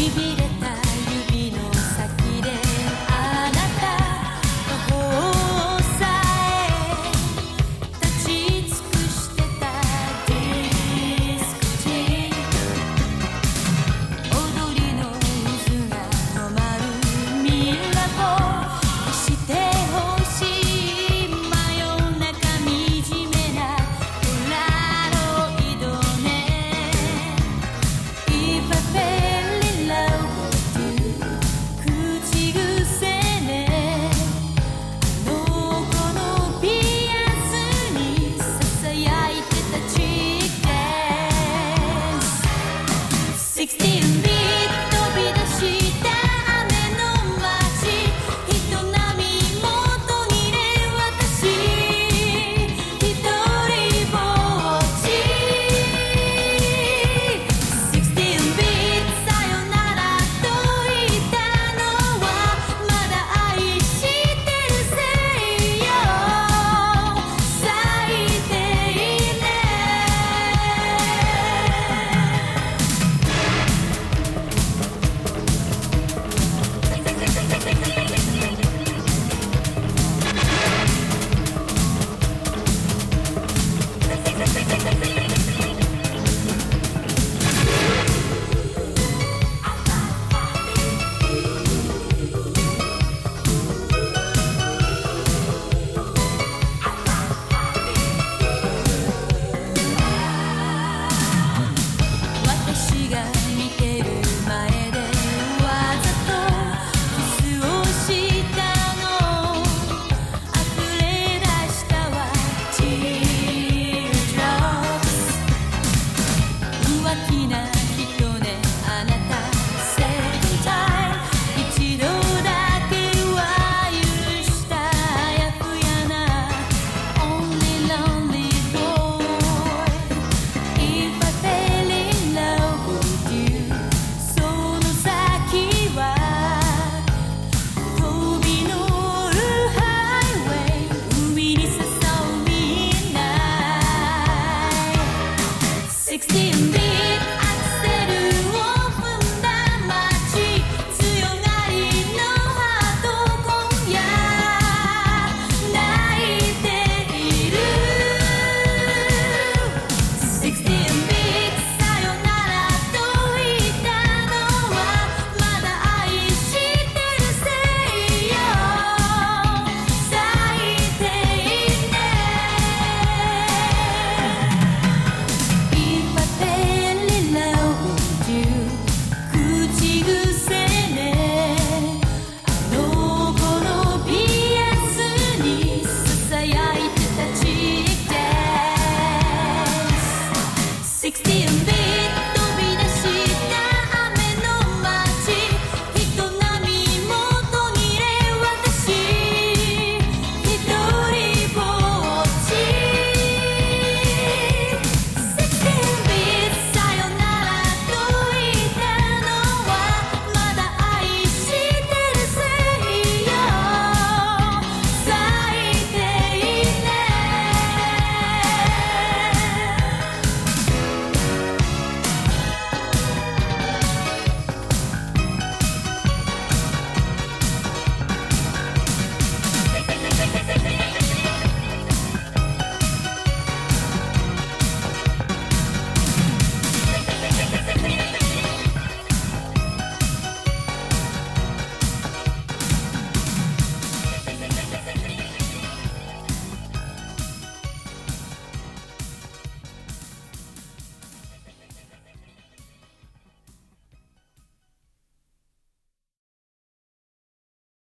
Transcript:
しびれた60 steal.